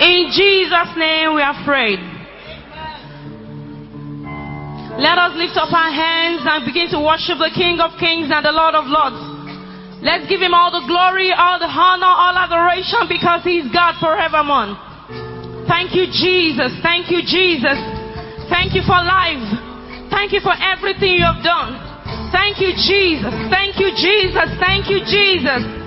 In Jesus' name we are afraid. Let us lift up our hands and begin to worship the King of Kings and the Lord of Lords. Let's give him all the glory, all the honor, all adoration because he's God forevermore. Thank you, Jesus. Thank you, Jesus. Thank you for life. Thank you for everything you have done. Thank you, Jesus. Thank you, Jesus. Thank you, Jesus.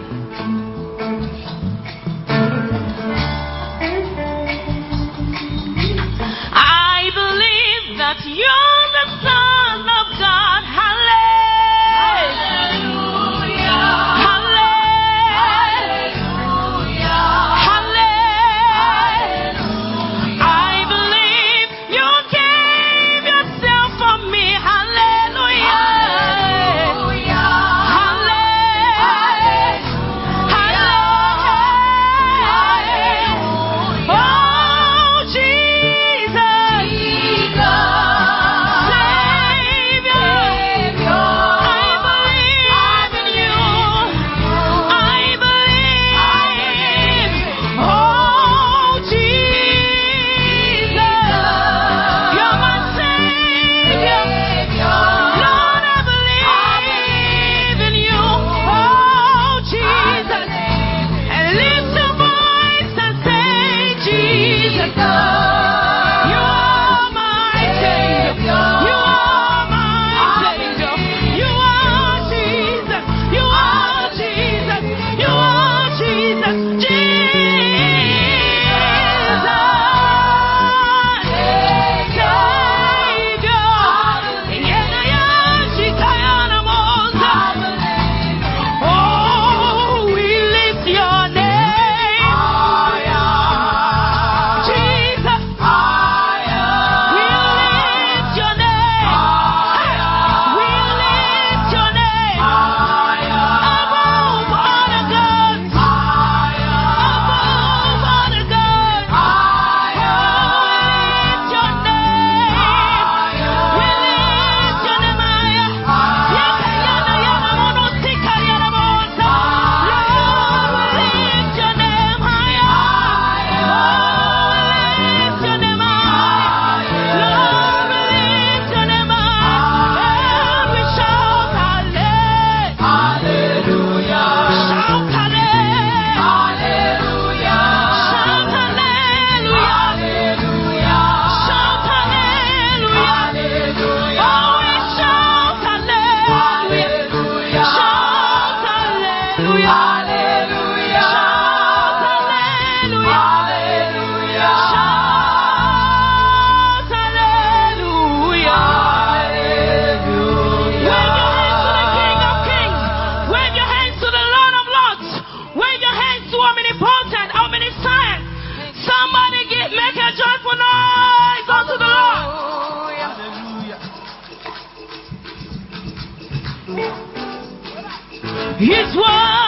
His word.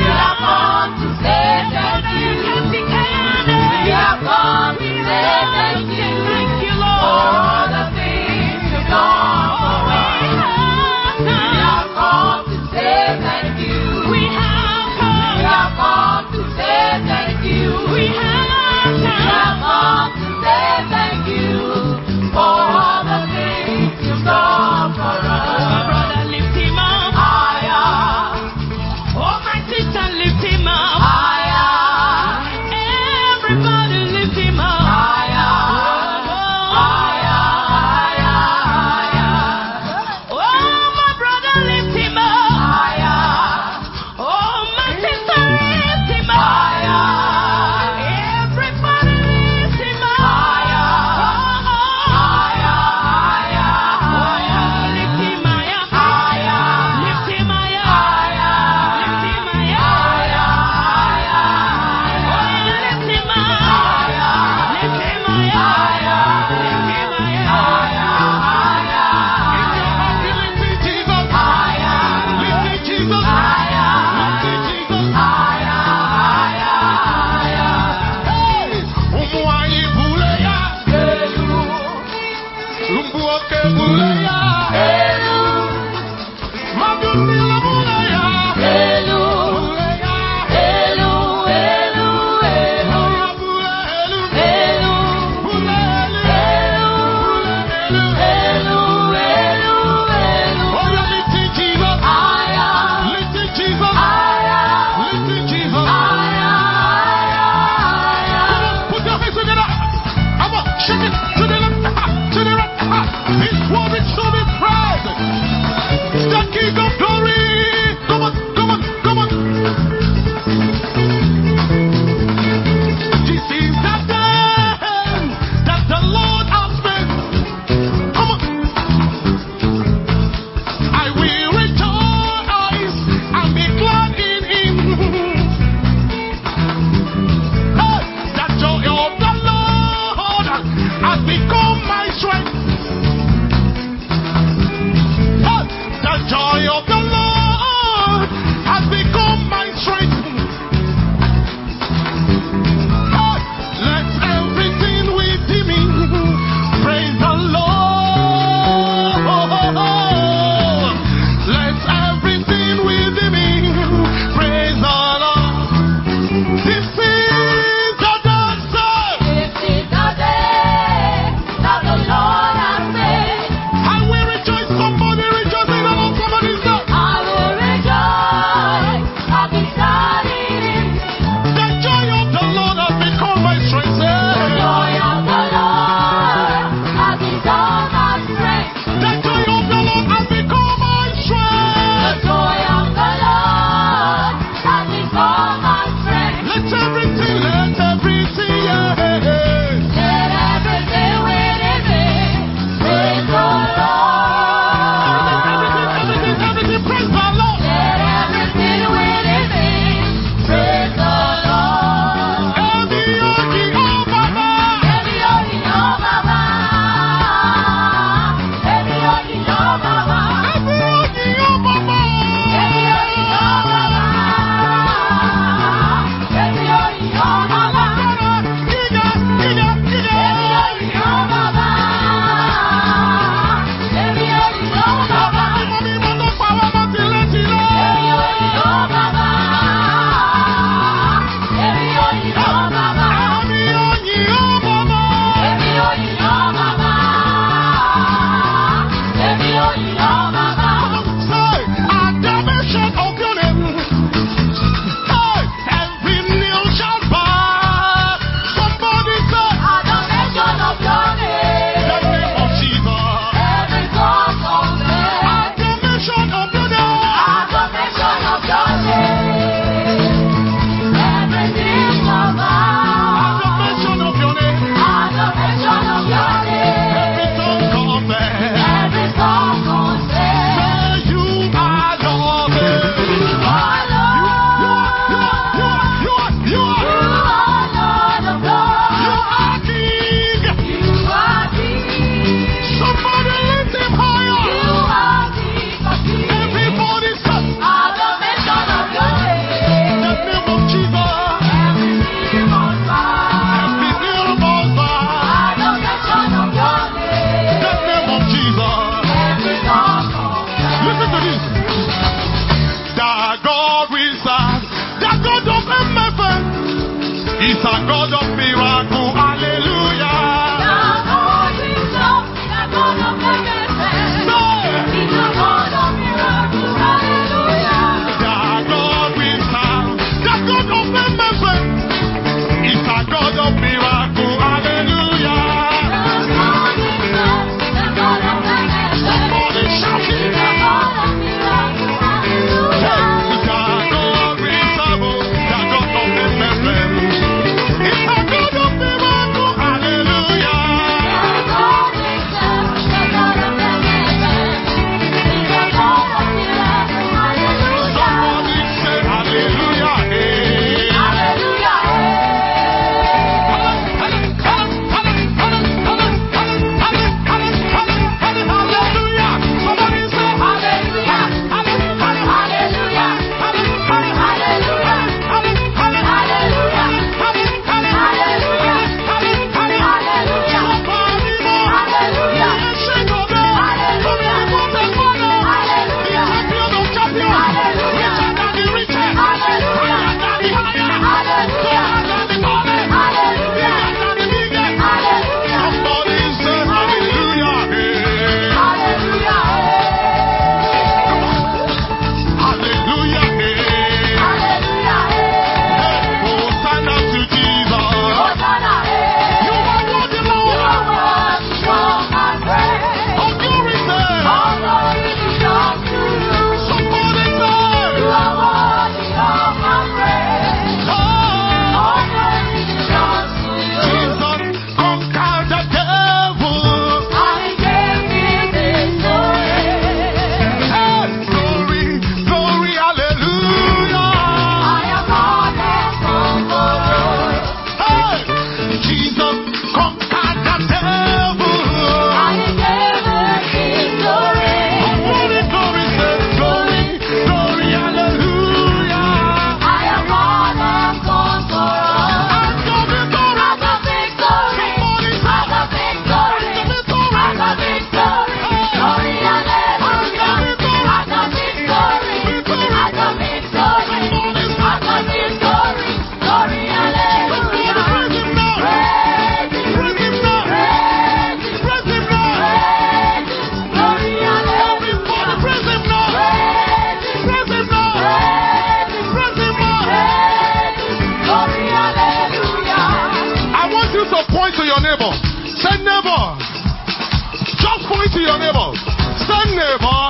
still I want to say. Lumbuoke you Madu your neighbor. Say, neighbor. Just point to your neighbor. Say, neighbor.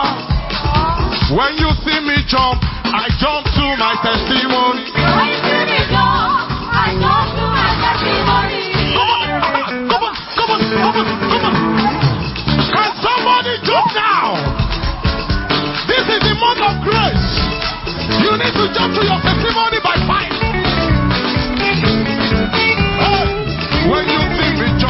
When you see me jump, I jump to my testimony. When you see me jump, I jump to my testimony. Come on, come on, come on, come on, come on. Can somebody jump now? This is the month of grace. You need to jump to your testimony by fire. You